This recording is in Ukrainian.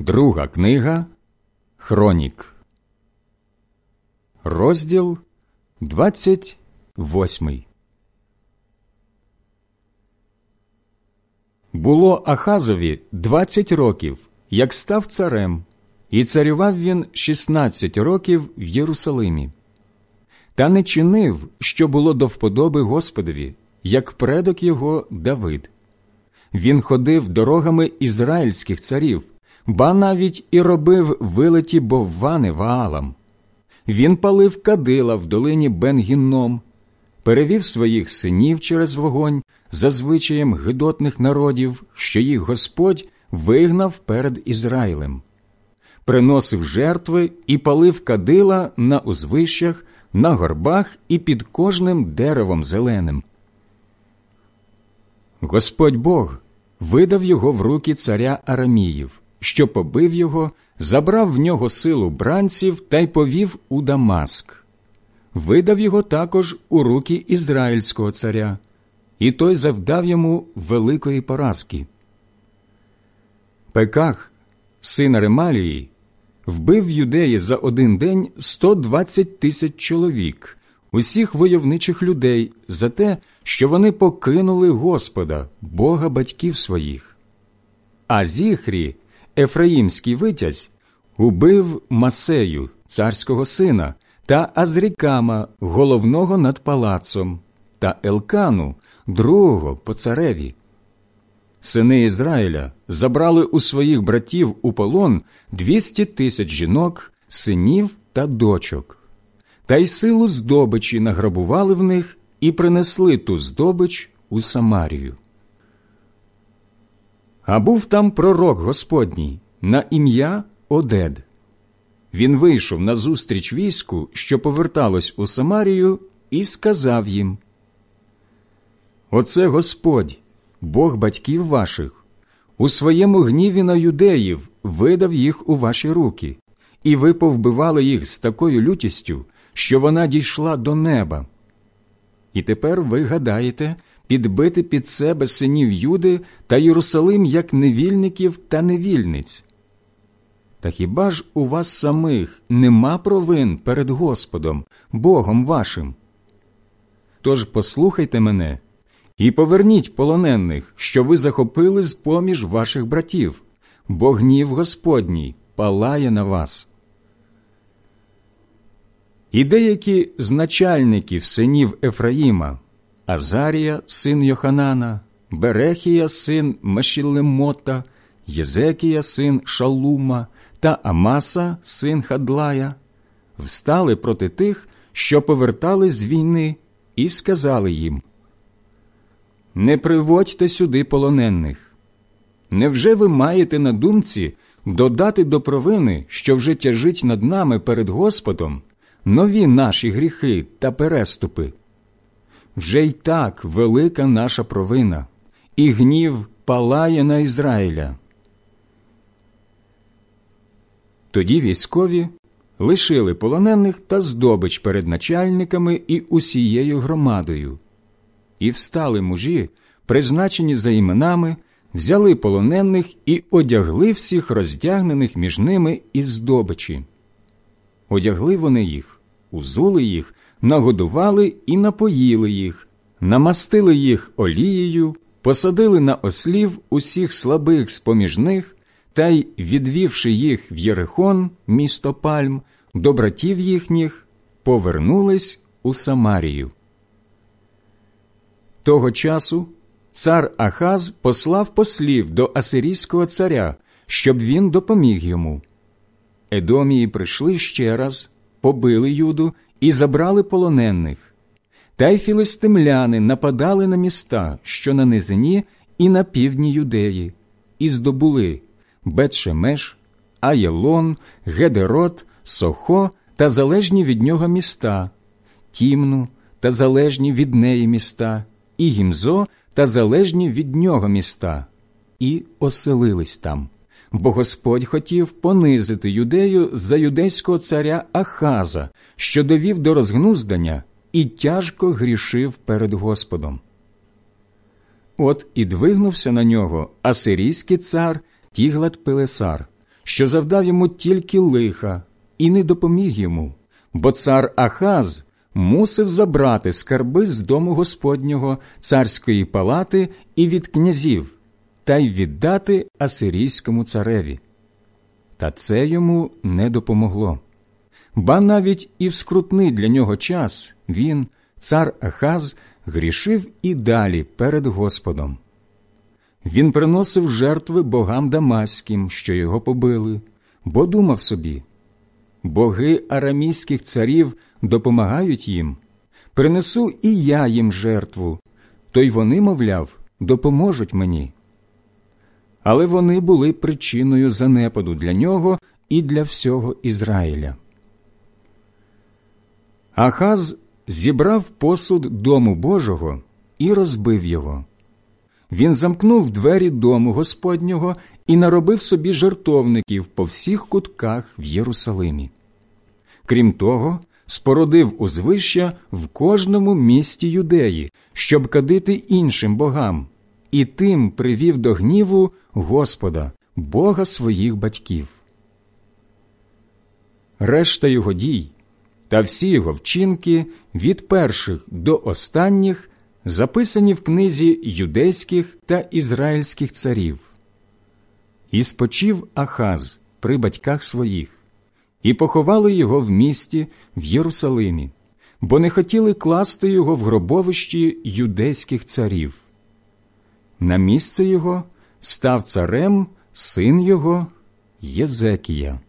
Друга книга Хронік, розділ 28 Було Ахазові 20 років, як став царем, і царював він 16 років в Єрусалимі. Та не чинив, що було до вподоби Господові, як предок його Давид. Він ходив дорогами ізраїльських царів ба навіть і робив вилеті боввани ваалам. Він палив кадила в долині Бенгінном, перевів своїх синів через вогонь за звичаєм гидотних народів, що їх Господь вигнав перед Ізраїлем, приносив жертви і палив кадила на узвищах, на горбах і під кожним деревом зеленим. Господь Бог видав його в руки царя Араміїв що побив його, забрав в нього силу бранців та й повів у Дамаск, видав його також у руки ізраїльського царя, і той завдав йому великої поразки. Пеках, син Ремалії, вбив в юдеї за один день 120 тисяч чоловік, усіх войовничих людей, за те, що вони покинули Господа, Бога батьків своїх. А Зіхрі, Ефраїмський витязь убив Масею, царського сина, та Азрікама, головного над палацом, та Елкану, другого по цареві. Сини Ізраїля забрали у своїх братів у полон двісті тисяч жінок, синів та дочок, та й силу здобичі награбували в них і принесли ту здобич у Самарію. А був там пророк Господній на ім'я Одед. Він вийшов на зустріч війську, що поверталось у Самарію, і сказав їм: Оце Господь, Бог батьків ваших, у своєму гніві на юдеїв видав їх у ваші руки, і ви повбивали їх з такою лютістю, що вона дійшла до неба. І тепер ви гадаєте, підбити під себе синів Юди та Єрусалим як невільників та невільниць. Та хіба ж у вас самих нема провин перед Господом, Богом вашим? Тож послухайте мене і поверніть полонених, що ви захопили з поміж ваших братів, бо гнів Господній палає на вас. І деякі з начальників синів Ефраїма Азарія, син Йоханана, Берехія, син Мешілемота, Єзекія, син Шалума та Амаса, син Хадлая, встали проти тих, що повертали з війни, і сказали їм: Не приводьте сюди полонених. Невже ви маєте на думці додати до провини, що вже тяжить над нами перед Господом, нові наші гріхи та переступи? Вже й так велика наша провина, і гнів палає на Ізраїля. Тоді військові лишили полонених та здобич перед начальниками і усією громадою, і встали мужі, призначені за іменами, взяли полонених і одягли всіх роздягнених між ними із здобичі. Одягли вони їх, узули їх нагодували і напоїли їх, намастили їх олією, посадили на ослів усіх слабих з поміж них та й, відвівши їх в Єрихон, місто Пальм, до братів їхніх, повернулись у Самарію. Того часу цар Ахаз послав послів до Асирійського царя, щоб він допоміг йому. Едомії прийшли ще раз, побили юду і забрали полонених. Та й філистимляни нападали на міста, що на низині і на півдні юдеї, і здобули Бетшемеш, Аєлон, Гедерот, Сохо та залежні від нього міста, Тімну та залежні від неї міста, і Гімзо та залежні від нього міста, і оселились там бо Господь хотів понизити юдею за юдейського царя Ахаза, що довів до розгнуздання і тяжко грішив перед Господом. От і двигнувся на нього асирійський цар Тіглат Пелесар, що завдав йому тільки лиха, і не допоміг йому, бо цар Ахаз мусив забрати скарби з дому Господнього, царської палати і від князів, та й віддати асирійському цареві. Та це йому не допомогло. Ба навіть і в скрутний для нього час він, цар Ахаз, грішив і далі перед Господом. Він приносив жертви богам дамаським, що його побили, бо думав собі боги арамійських царів допомагають їм, принесу і я їм жертву, то й вони, мовляв, допоможуть мені. Але вони були причиною занепаду для нього і для всього Ізраїля. Ахаз зібрав посуд дому Божого і розбив його. Він замкнув двері дому Господнього і наробив собі жертовників по всіх кутках в Єрусалимі. Крім того, спородив узвища в кожному місті юдеї, щоб кадити іншим богам, і тим привів до гніву Господа, Бога своїх батьків. Решта його дій та всі його вчинки від перших до останніх записані в книзі юдейських та ізраїльських царів. І спочив Ахаз при батьках своїх, і поховали його в місті в Єрусалимі, бо не хотіли класти його в гробовищі юдейських царів. На місце його став царем син його Єзекія.